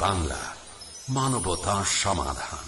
বাংলা মানবতা সমাধান।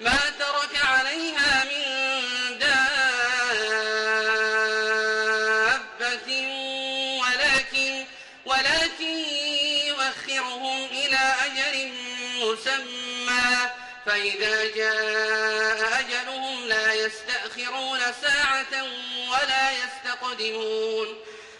ما ترك عليها من دابة ولكن ولكن يؤخرهم إلى أجل مسمى. فإذا جاء أجلهم لا يستأخرون ساعة ولا يستقدمون.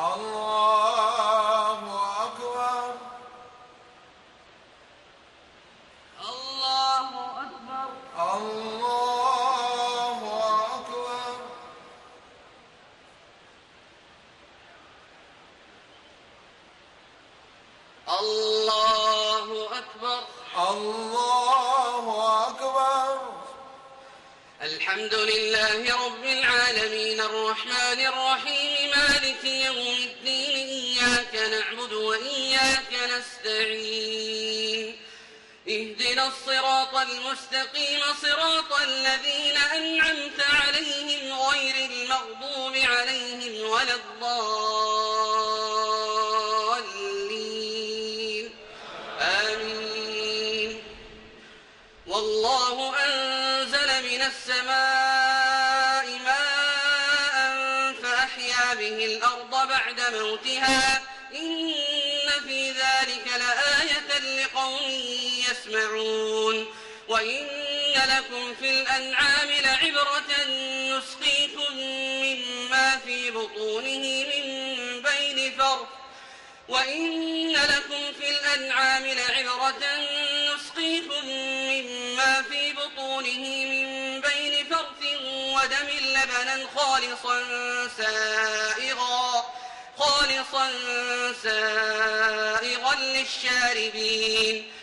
الله المستقيم صراط الذين أنعمت عليهم غير المغضوب عليهم ولا الضالين. آمين. والله أنزل من السماء ماء فأحيا به الأرض بعد موتها. إن في ذلك لآية لقوم يسمعون. وإن لكم في الأنعام لعبرة نسقيكم مما في بطونه من بين فرث. وإن لكم في الأنعام لعبرة نسقيكم مما في بطونه من بين فرث ودم لبنا خالصا سائغا خالصا سائغا للشاربين.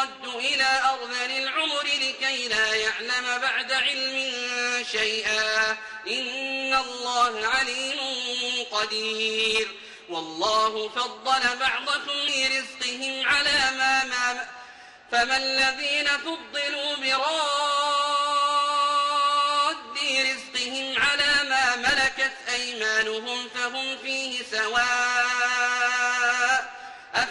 يرد إلى أرذل العمر لكي لا يعلم بعد علم شيئا. إن الله عليم قدير. والله فضل بعضكم لرزقهم على ما ما فما الذين فضلوا براد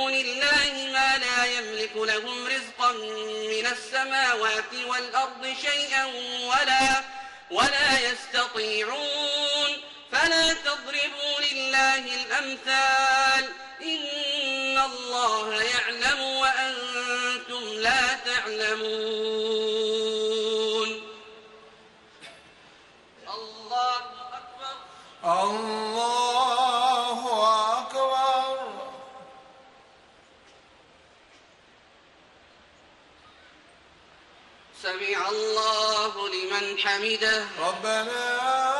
دون الله ما لا يملك لهم رزقا من السماوات والأرض شيئا ولا ولا يستطيعون. فلا تضربوا لله الأمثال. إن الله يعلم وأنتم لا تعلمون. الله أكبر. الله حمیده. ربنا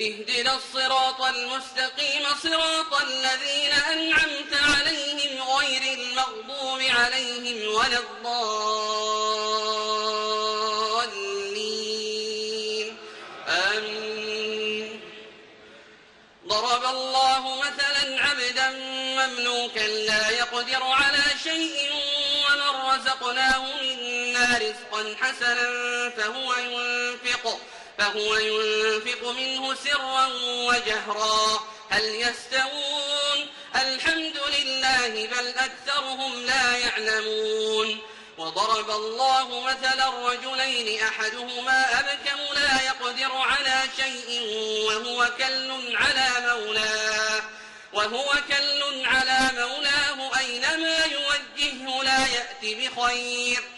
اهدنا الصراط المستقيم صراط الذين أنعمت عليهم غير المغضوب عليهم ولا الضالين. آمين. ضرب الله مثلا عبدا مملوكا لا يقدر على شيء ومن رزقناه منا رزقا حسنا فهو ينفق. فهو ينفق منه سرا وجهرا. هل يستوون؟ الحمد لله بل أكثرهم لا يعلمون. وضرب الله مثلا رجلين أحدهما أبكم لا يقدر على شيء وهو كل على مولاه. وهو كل على مولاه أينما يوجهه لا يأتي بخير.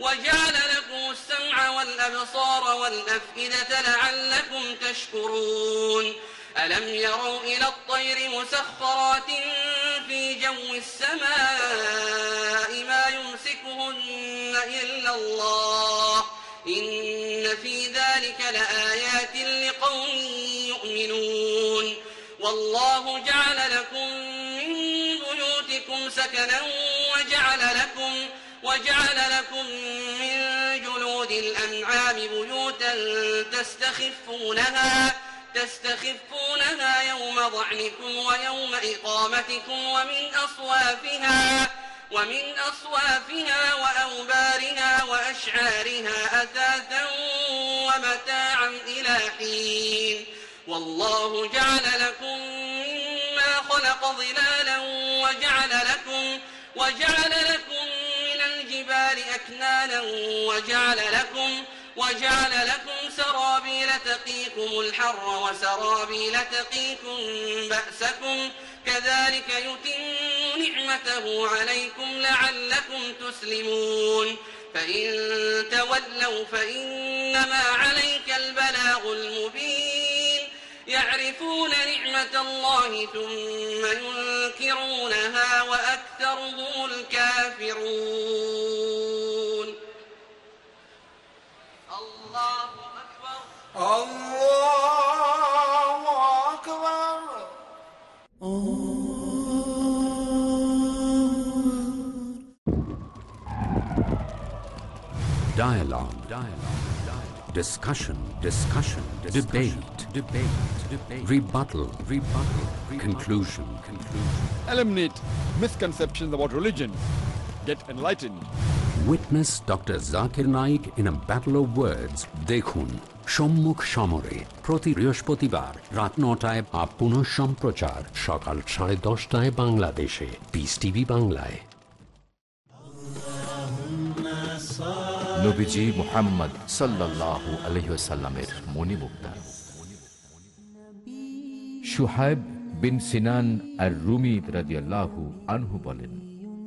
وجعل لكم السمع والأبصار والأفئدة لعلكم تشكرون. ألم يروا إلى الطير مسخرات في جو السماء ما يمسكهن إلا الله؟ إن في ذلك لآيات لقوم يؤمنون. والله جعل لكم من بيوتكم سكنا وجعل لكم وجعل لكم من جلود الأنعام بيوتا تستخفونها تستخفونها يوم ظعنكم ويوم إقامتكم ومن أصوافها ومن أصوافها وأوبارها وأشعارها أثاثا ومتاعا إلى حين. والله جعل لكم مما خلق ظلالا وجعل لكم وجعل لكم الجبال أكنانا وجعل لكم وجعل لكم سرابيل تقيكم الحر وسرابيل تقيكم بأسكم. كذلك يتم نعمته عليكم لعلكم تسلمون. فإن تولوا فإنما عليك البلاغ المبين. يعرفون نعمة الله ثم ينكرونها وأكثرهم الكافرون. الله أكبر Dialogue. Dialogue. Dialogue. Discussion. Discussion. Debate. Debate. Debate. Rebuttal. Rebuttal. Conclusion. Conclusion. Eliminate misconceptions about religion. Get enlightened. Witness Dr. Zakir Naik in a words. দেখুন সম্মুখ সমরে প্রতি বৃহস্পতিবার রাত নটায় বা পুনঃ সম্প্রচার সকাল সাড়ে দশটায় বাংলাদেশে পিস টিভি বাংলায় নবীজি মোহাম্মদ সাল্লাল্লাহু আলহিসাল্লামের মণিমুক্তা সুহাইব বিন সিনান আর রুমি রাদিয়াল্লাহু আনহু বলেন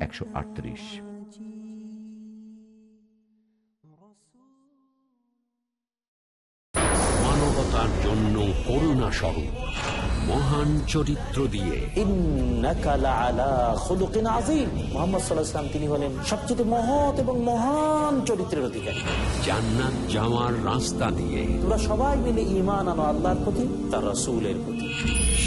একশো আটত্রিশ। মানবতার জন্য করুণা স্বরূপ মহান চরিত্র দিয়ে। ইন্নাকা লাআলা খুলুকিন আযীম। মুহাম্মদ সাল্লাল্লাহু তিনি হলেন সবচেয়ে মহৎ এবং মহান চরিত্রের অধিকারী। জান্নাত যাওয়ার রাস্তা দিয়ে। তোমরা সবাই মিলে ঈমান আনো আল্লাহর প্রতি তার রাসূলের প্রতি।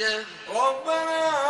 واحدة ربنا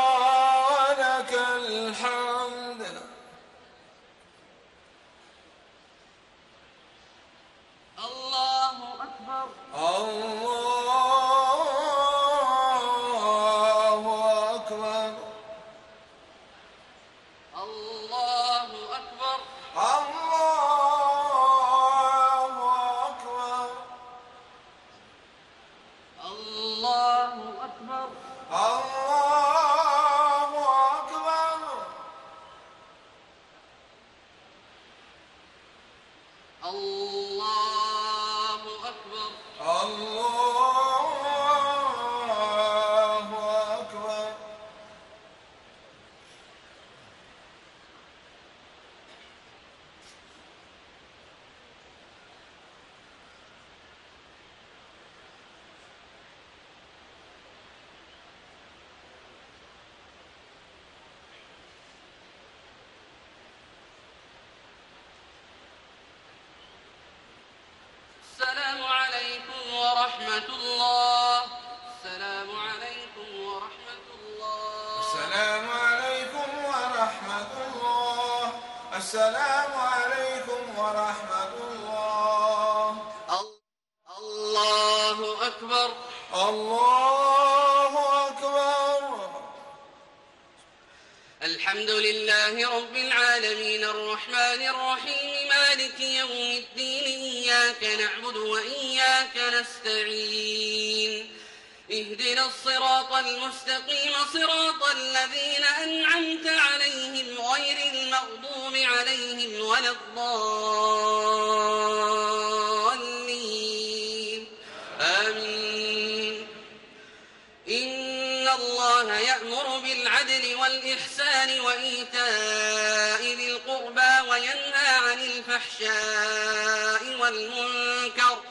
نستعين اهدنا الصراط المستقيم صراط الذين أنعمت عليهم غير المغضوب عليهم ولا الضالين. آمين. إن الله يأمر بالعدل والإحسان وإيتاء ذي القربى وينهى عن الفحشاء والمنكر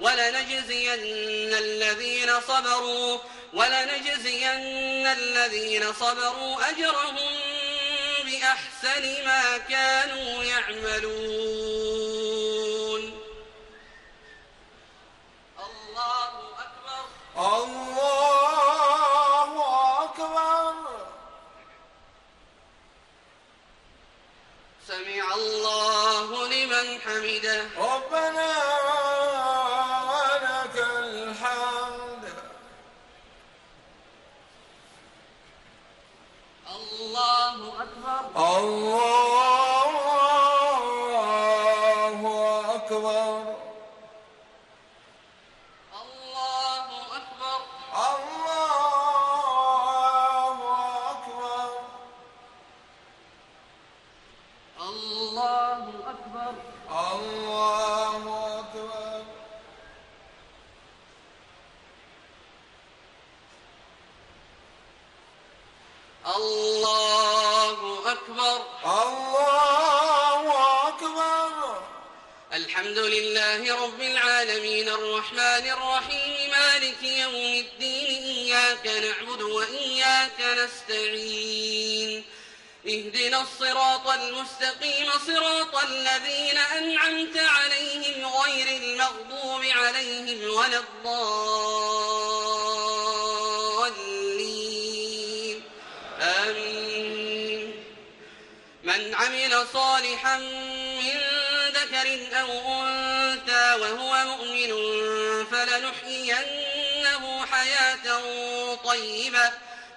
ولنجزين الذين صبروا ولنجزين الذين صبروا أجرهم بأحسن ما كانوا يعملون. الله أكبر. الله أكبر. سمع الله لمن حمده. ربنا الله المستقيم صراط الذين أنعمت عليهم غير المغضوب عليهم ولا الضالين. آمين. من عمل صالحا من ذكر أو أنثى وهو مؤمن فلنحيينه حياة طيبة.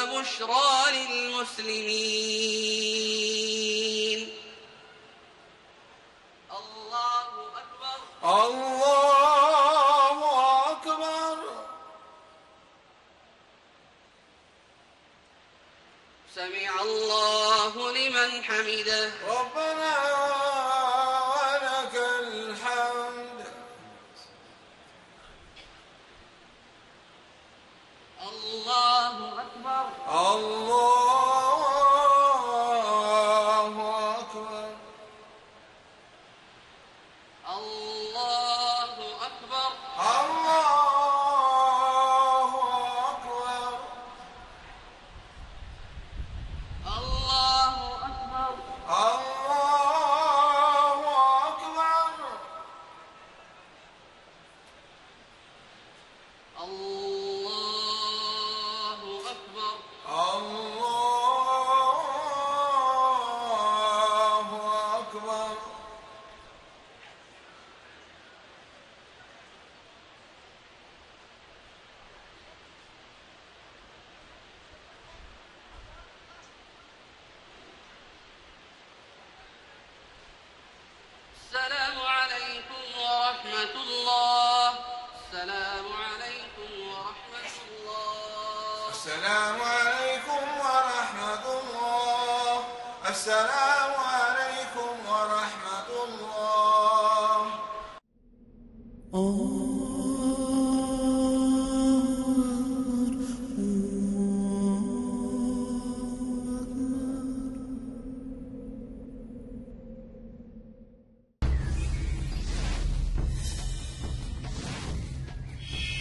وبشرى للمسلمين. الله أكبر. الله أكبر. سمع الله لمن حمده. ربنا ولك الحمد الله أكبر الله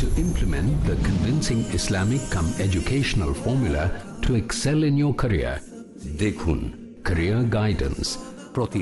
To implement the convincing Islamic come educational formula to excel in your career. Dekhun Career Guidance. প্রতি